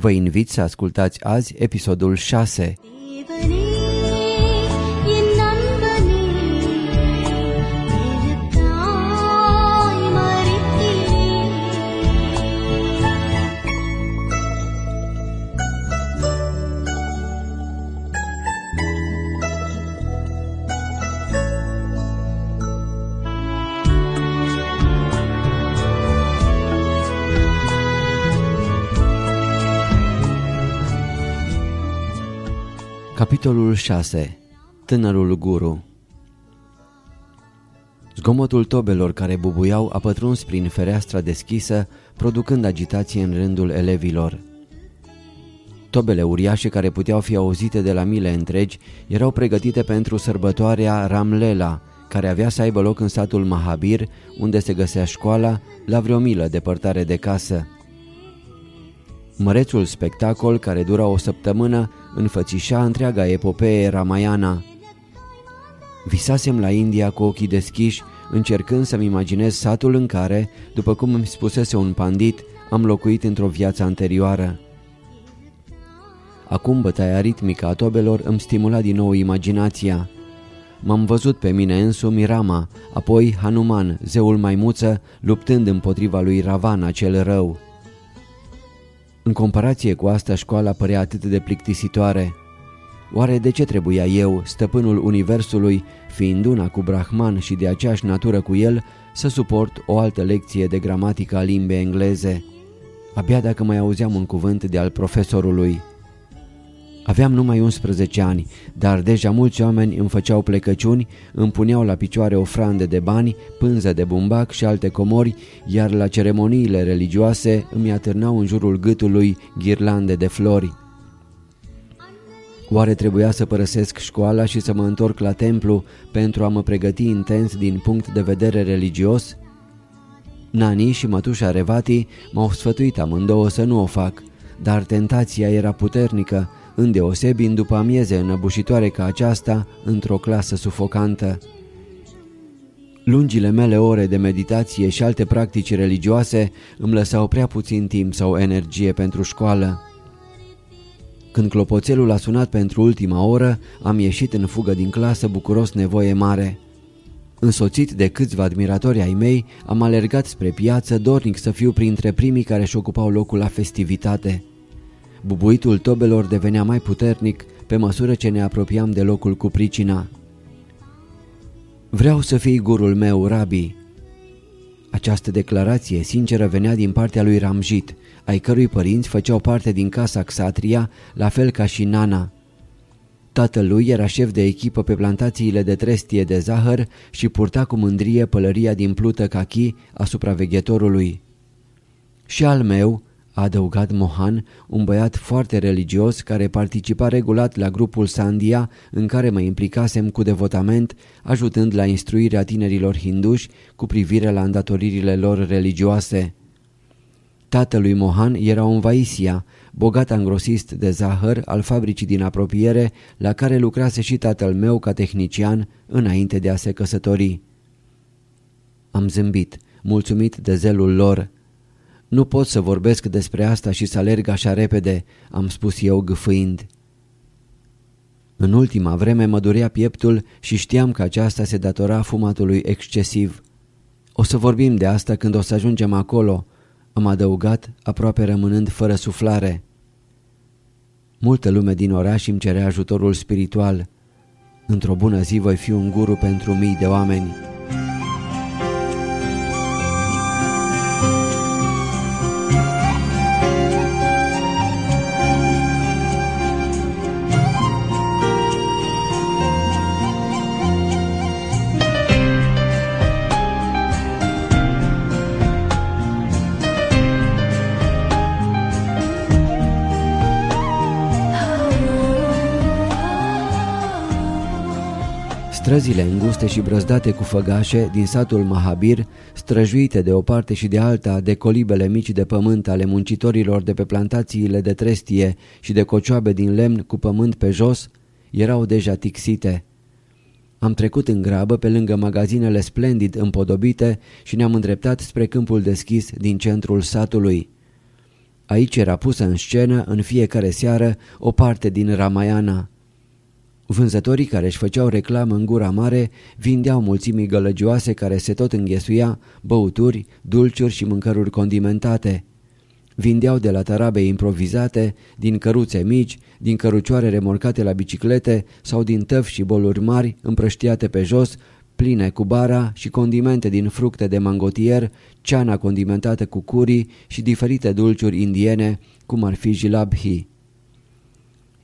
Vă invit să ascultați azi episodul 6. Capitolul 6 Tânărul guru Zgomotul tobelor care bubuiau a pătruns prin fereastra deschisă, producând agitație în rândul elevilor. Tobele uriașe care puteau fi auzite de la mile întregi erau pregătite pentru sărbătoarea Ramlela, care avea să aibă loc în satul Mahabir, unde se găsea școala, la vreo milă departare de casă. Mărețul spectacol, care dura o săptămână, înfățișa întreaga epopee Ramayana. Visasem la India cu ochii deschiși, încercând să-mi imaginez satul în care, după cum îmi spusese un pandit, am locuit într-o viață anterioară. Acum bătaia ritmică a tobelor îmi stimula din nou imaginația. M-am văzut pe mine însumi Rama, apoi Hanuman, zeul maimuță, luptând împotriva lui Ravana cel rău. În comparație cu asta, școala părea atât de plictisitoare. Oare de ce trebuia eu, stăpânul universului, fiind una cu Brahman și de aceeași natură cu el, să suport o altă lecție de gramatică a limbii engleze? Abia dacă mai auzeam un cuvânt de al profesorului. Aveam numai 11 ani, dar deja mulți oameni îmi făceau plecăciuni, îmi puneau la picioare ofrande de bani, pânză de bumbac și alte comori, iar la ceremoniile religioase îmi atârnau în jurul gâtului ghirlande de flori. Oare trebuia să părăsesc școala și să mă întorc la templu pentru a mă pregăti intens din punct de vedere religios? Nani și mătușa Revati m-au sfătuit amândouă să nu o fac, dar tentația era puternică îndeosebi în după amieze înăbușitoare ca aceasta într-o clasă sufocantă. Lungile mele ore de meditație și alte practici religioase îmi lăsau prea puțin timp sau energie pentru școală. Când clopoțelul a sunat pentru ultima oră, am ieșit în fugă din clasă bucuros nevoie mare. Însoțit de câțiva admiratori ai mei, am alergat spre piață, dornic să fiu printre primii care își ocupau locul la festivitate. Bubuitul tobelor devenea mai puternic pe măsură ce ne apropiam de locul cu pricina. Vreau să fii gurul meu, Rabi. Această declarație sinceră venea din partea lui Ramjit, ai cărui părinți făceau parte din casa Xatria, la fel ca și Nana. Tatălui era șef de echipă pe plantațiile de trestie de zahăr și purta cu mândrie pălăria din plută cachi a supraveghetorului. Și al meu, a adăugat Mohan, un băiat foarte religios care participa regulat la grupul Sandia în care mă implicasem cu devotament, ajutând la instruirea tinerilor hinduși cu privire la îndatoririle lor religioase. Tatălui Mohan era un Vaisia, bogat angrosist de zahăr al fabricii din apropiere, la care lucrase și tatăl meu ca tehnician înainte de a se căsători. Am zâmbit, mulțumit de zelul lor. Nu pot să vorbesc despre asta și să alerg așa repede, am spus eu gâfâind. În ultima vreme mă durea pieptul și știam că aceasta se datora fumatului excesiv. O să vorbim de asta când o să ajungem acolo, am adăugat, aproape rămânând fără suflare. Multă lume din oraș îmi cerea ajutorul spiritual. Într-o bună zi voi fi un guru pentru mii de oameni. Străzile înguste și brăzdate cu făgașe din satul Mahabir, străjuite de o parte și de alta de colibele mici de pământ ale muncitorilor de pe plantațiile de trestie și de cocioabe din lemn cu pământ pe jos, erau deja tixite. Am trecut în grabă pe lângă magazinele splendid împodobite și ne-am îndreptat spre câmpul deschis din centrul satului. Aici era pusă în scenă în fiecare seară o parte din Ramayana. Vânzătorii care își făceau reclamă în gura mare vindeau mulțimii gălăgioase care se tot înghesuia, băuturi, dulciuri și mâncăruri condimentate. Vindeau de la tarabe improvizate, din căruțe mici, din cărucioare remorcate la biciclete sau din tăvi și boluri mari împrăștiate pe jos, pline cu bara și condimente din fructe de mangotier, ceana condimentată cu curii și diferite dulciuri indiene, cum ar fi jilabhi.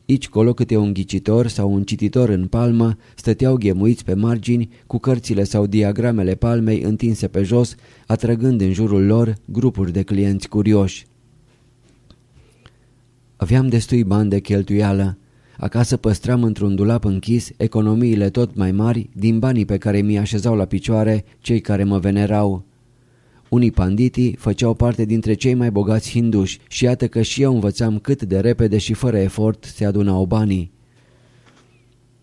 Ici colo câte un ghicitor sau un cititor în palmă stăteau ghemuiți pe margini cu cărțile sau diagramele palmei întinse pe jos, atrăgând în jurul lor grupuri de clienți curioși. Aveam destui bani de cheltuială. Acasă păstram într-un dulap închis economiile tot mai mari din banii pe care mi așezau la picioare cei care mă venerau. Unii panditi făceau parte dintre cei mai bogați hinduși și iată că și eu învățam cât de repede și fără efort se adunau banii.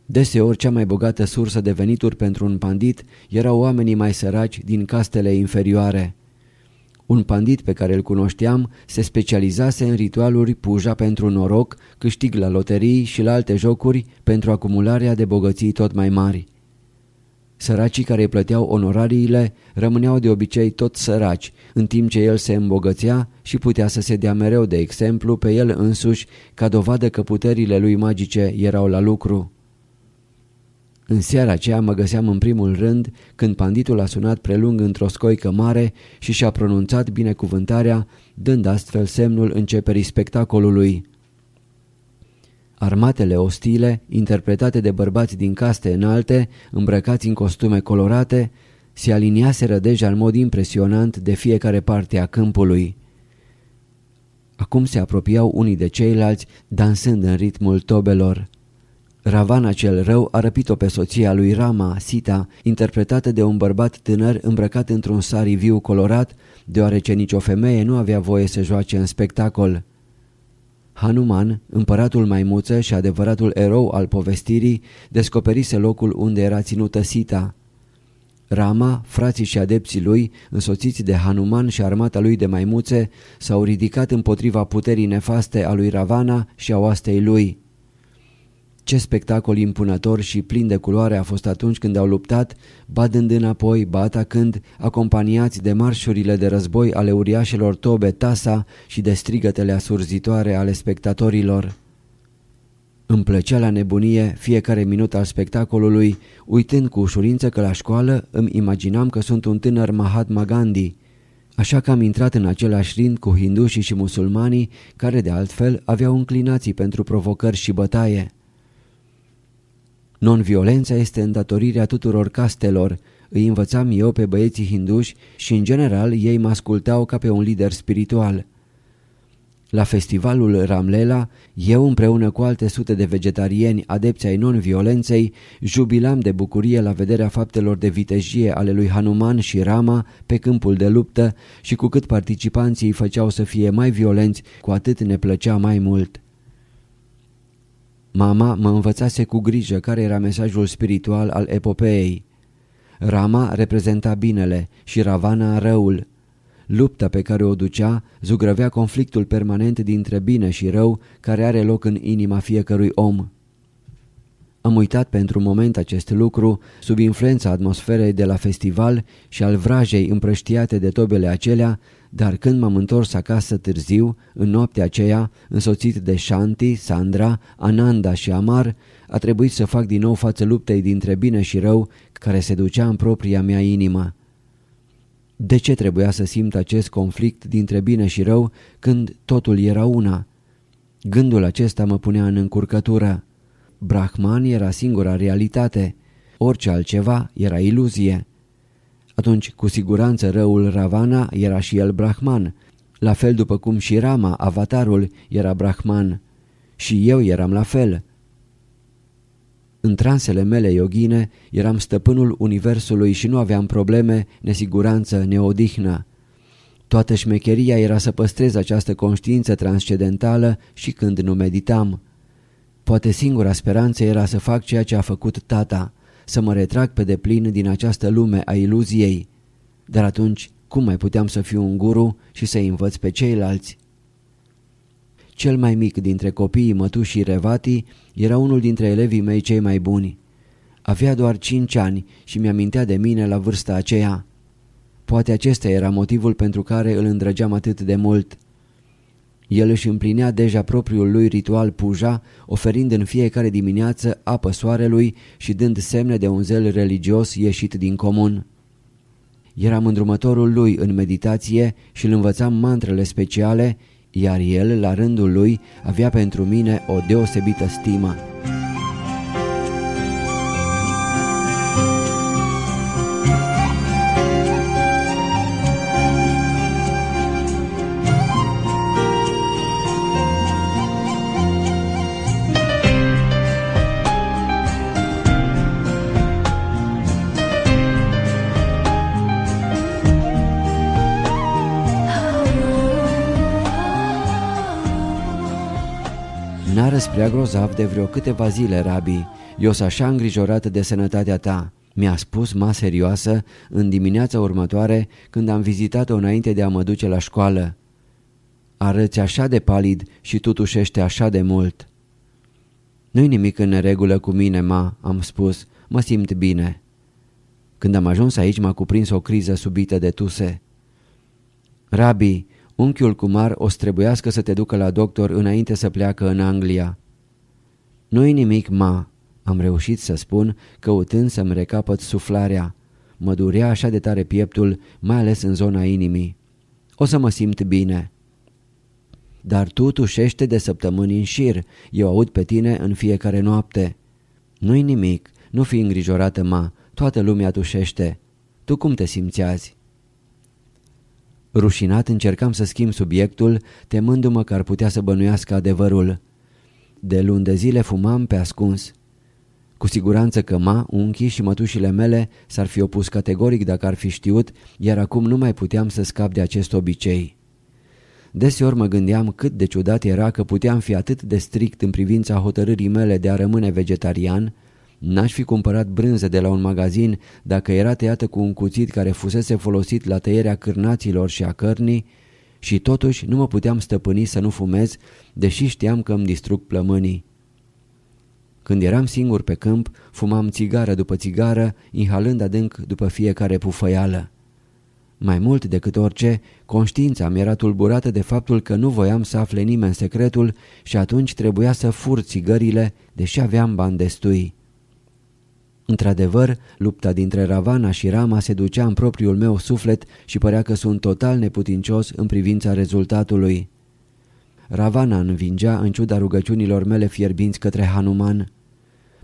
Deseori cea mai bogată sursă de venituri pentru un pandit erau oamenii mai săraci din castele inferioare. Un pandit pe care îl cunoșteam se specializase în ritualuri puja pentru noroc, câștig la loterii și la alte jocuri pentru acumularea de bogății tot mai mari. Săracii care îi plăteau onorariile rămâneau de obicei tot săraci, în timp ce el se îmbogățea și putea să se dea mereu de exemplu pe el însuși ca dovadă că puterile lui magice erau la lucru. În seara aceea mă găseam în primul rând când panditul a sunat prelung într-o scoică mare și și-a pronunțat binecuvântarea, dând astfel semnul începerii spectacolului. Armatele ostile, interpretate de bărbați din caste înalte, îmbrăcați în costume colorate, se aliniaseră deja în mod impresionant de fiecare parte a câmpului. Acum se apropiau unii de ceilalți, dansând în ritmul tobelor. Ravana cel rău a răpit-o pe soția lui Rama, Sita, interpretată de un bărbat tânăr îmbrăcat într-un sari viu colorat, deoarece nicio femeie nu avea voie să joace în spectacol. Hanuman, împăratul maimuță și adevăratul erou al povestirii, descoperise locul unde era ținută Sita. Rama, frații și adepții lui, însoțiți de Hanuman și armata lui de maimuțe, s-au ridicat împotriva puterii nefaste a lui Ravana și a oastei lui. Ce spectacol impunător și plin de culoare a fost atunci când au luptat, ba dând înapoi, ba atacând, acompaniați de marșurile de război ale uriașelor tobe Tasa și de strigătele asurzitoare ale spectatorilor. Îmi plăcea la nebunie fiecare minut al spectacolului, uitând cu ușurință că la școală îmi imaginam că sunt un tânăr Mahatma Gandhi, Așa că am intrat în același rind cu hindușii și musulmanii, care de altfel aveau înclinații pentru provocări și bătaie. Non-violența este îndatorirea tuturor castelor, îi învățam eu pe băieții hinduși și în general ei mă ascultau ca pe un lider spiritual. La festivalul Ramlela, eu împreună cu alte sute de vegetarieni adepți ai non-violenței, jubilam de bucurie la vederea faptelor de vitejie ale lui Hanuman și Rama pe câmpul de luptă și cu cât participanții îi făceau să fie mai violenți, cu atât ne plăcea mai mult. Mama mă învățase cu grijă care era mesajul spiritual al epopeei. Rama reprezenta binele și Ravana răul. Lupta pe care o ducea zugrăvea conflictul permanent dintre bine și rău care are loc în inima fiecărui om. Am uitat pentru un moment acest lucru sub influența atmosferei de la festival și al vrajei împrăștiate de tobele acelea, dar când m-am întors acasă târziu, în noaptea aceea, însoțit de Shanti, Sandra, Ananda și Amar, a trebuit să fac din nou față luptei dintre bine și rău care se ducea în propria mea inimă. De ce trebuia să simt acest conflict dintre bine și rău când totul era una? Gândul acesta mă punea în încurcătură. Brahman era singura realitate, orice altceva era iluzie. Atunci, cu siguranță, răul Ravana era și el Brahman, la fel după cum și Rama, avatarul, era Brahman. Și eu eram la fel. În transele mele yogine eram stăpânul universului și nu aveam probleme, nesiguranță, neodihnă. Toată șmecheria era să păstrez această conștiință transcendentală și când nu meditam. Poate singura speranță era să fac ceea ce a făcut tata, să mă retrag pe deplin din această lume a iluziei. Dar atunci, cum mai puteam să fiu un guru și să învăț pe ceilalți? Cel mai mic dintre copiii mătușii Revati era unul dintre elevii mei cei mai buni. Avea doar cinci ani și mi-amintea de mine la vârsta aceea. Poate acesta era motivul pentru care îl îndrăgeam atât de mult. El își împlinea deja propriul lui ritual puja, oferind în fiecare dimineață apă soarelui și dând semne de un zel religios ieșit din comun. Eram îndrumătorul lui în meditație și îl învățam mantrele speciale, iar el, la rândul lui, avea pentru mine o deosebită stimă. N-a răsprea grozav de vreo câteva zile, Rabi. Eu sunt așa îngrijorat de sănătatea ta. Mi-a spus ma serioasă în dimineața următoare când am vizitat-o înainte de a mă duce la școală. Arăți așa de palid și tu tușește așa de mult. Nu-i nimic în neregulă cu mine, ma, am spus, mă simt bine. Când am ajuns aici m-a cuprins o criză subită de tuse. Rabi, Unchiul Kumar o trebuiască să te ducă la doctor înainte să pleacă în Anglia. Nu-i nimic, ma, am reușit să spun, căutând să-mi recapăt suflarea. Mă durea așa de tare pieptul, mai ales în zona inimii. O să mă simt bine. Dar tu tușește de săptămâni în șir, eu aud pe tine în fiecare noapte. Nu-i nimic, nu fi îngrijorată, ma, toată lumea tușește. Tu cum te simți azi? Rușinat încercam să schimb subiectul, temându-mă că ar putea să bănuiască adevărul. De luni de zile fumam pe ascuns. Cu siguranță că ma, unchii și mătușile mele s-ar fi opus categoric dacă ar fi știut, iar acum nu mai puteam să scap de acest obicei. Deseori mă gândeam cât de ciudat era că puteam fi atât de strict în privința hotărârii mele de a rămâne vegetarian, N-aș fi cumpărat brânză de la un magazin dacă era tăiată cu un cuțit care fusese folosit la tăierea cârnaților și a cărnii și totuși nu mă puteam stăpâni să nu fumez, deși știam că îmi distrug plămânii. Când eram singur pe câmp, fumam țigară după țigară, inhalând adânc după fiecare pufăială. Mai mult decât orice, conștiința mi era tulburată de faptul că nu voiam să afle nimeni secretul și atunci trebuia să fur țigările, deși aveam bani destui. Într-adevăr, lupta dintre Ravana și Rama se ducea în propriul meu suflet și părea că sunt total neputincios în privința rezultatului. Ravana învingea în ciuda rugăciunilor mele fierbinți către Hanuman.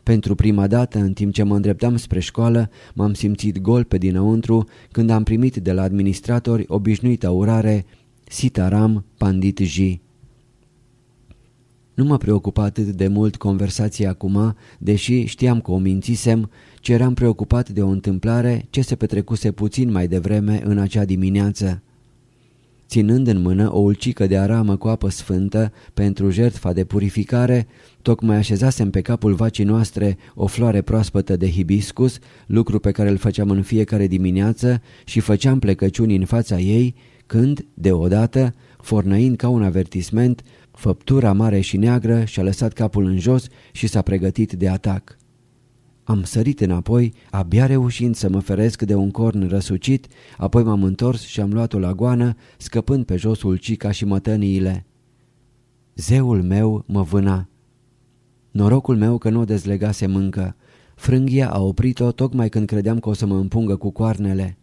Pentru prima dată, în timp ce mă îndreptam spre școală, m-am simțit gol pe dinăuntru când am primit de la administratori obișnuita urare Sitaram Pandit Ji. Nu mă preocupa atât de mult conversația acum, deși știam că o mințisem, ci eram preocupat de o întâmplare ce se petrecuse puțin mai devreme în acea dimineață. Ținând în mână o ulcică de aramă cu apă sfântă pentru jertfa de purificare, tocmai așezasem pe capul vacii noastre o floare proaspătă de hibiscus, lucru pe care îl făceam în fiecare dimineață și făceam plecăciuni în fața ei, când, deodată, fornăind ca un avertisment, făptura mare și neagră și-a lăsat capul în jos și s-a pregătit de atac. Am sărit înapoi, abia reușind să mă feresc de un corn răsucit, apoi m-am întors și am luat-o la goană, scăpând pe jos ulcica și mătăniile. Zeul meu mă vâna. Norocul meu că nu o dezlegase încă. Frânghia a oprit-o tocmai când credeam că o să mă împungă cu coarnele.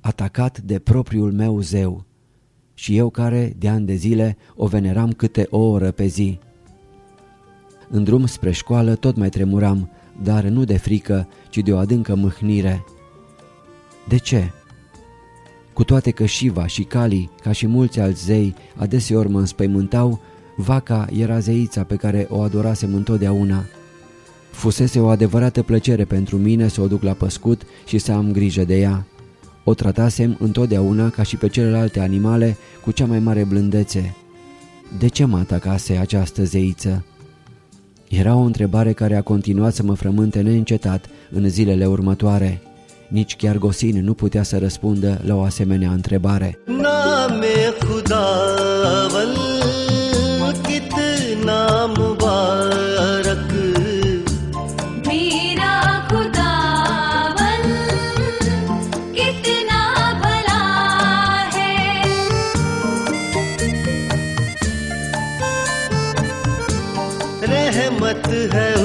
Atacat de propriul meu zeu. Și eu care, de ani de zile, o veneram câte o oră pe zi. În drum spre școală tot mai tremuram, dar nu de frică, ci de o adâncă mâhnire. De ce? Cu toate că Shiva și Kali, ca și mulți alți zei, adeseori mă înspăimântau, vaca era zeița pe care o adorasem întotdeauna. Fusese o adevărată plăcere pentru mine să o duc la păscut și să am grijă de ea. O tratasem întotdeauna ca și pe celelalte animale cu cea mai mare blândețe. De ce mă atacase această zeiță? Era o întrebare care a continuat să mă frământe neîncetat în zilele următoare. Nici chiar Gosin nu putea să răspundă la o asemenea întrebare. है